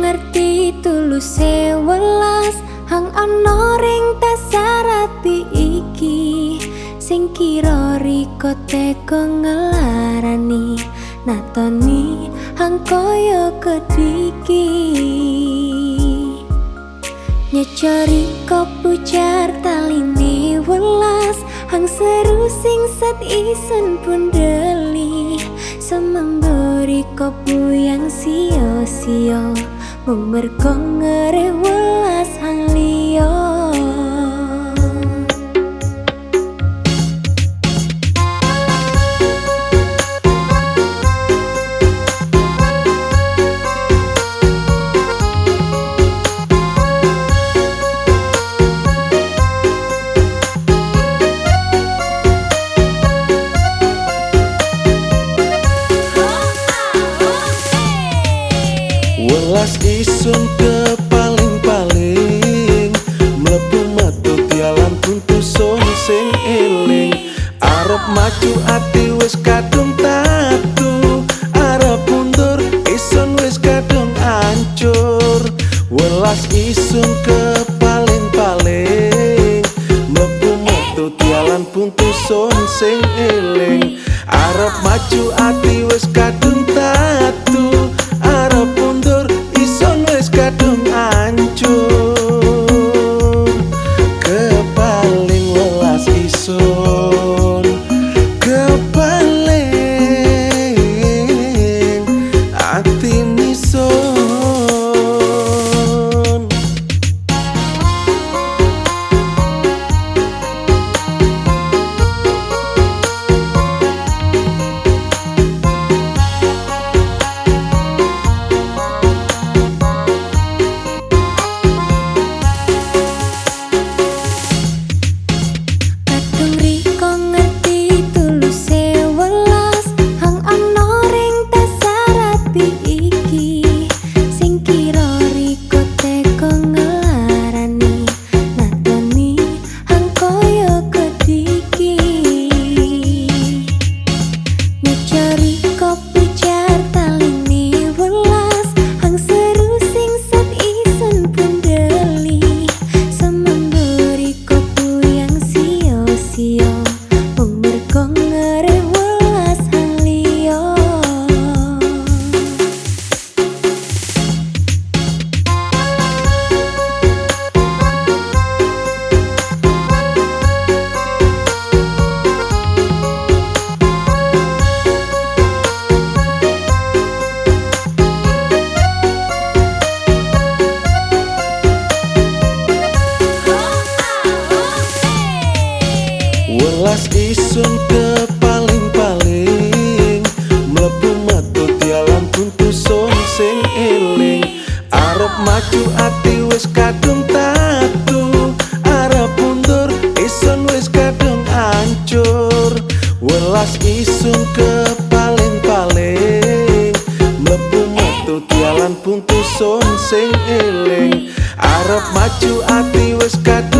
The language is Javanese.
ngerti tulus sewelas hang ana ring tasarapi iki. Sing kira riko teko ngelarani natoni hang koyo kediki. Nyecari kopujar taline welas hang seru sing sat isen pun deli. Sememberi kopu yang sio-sio memerkong ngere welas hang liyo Maju ati wis kadung tatu Arep mundur isun wis kadung ancur. Welas isun ke paling-paling Mlebu matu tialan puntusun sing eling. Arep maju ati wis kadung tatu Welas isun ke paling-paling Mlebu matu tialan puntusun sing eling. Arep maju ati wis kadung tatu Arep mundur isun wis kadung ancur. Welas isun ke paling-paling Mlebu matu tialan puntusun sing eling. Arep maju ati wis kadung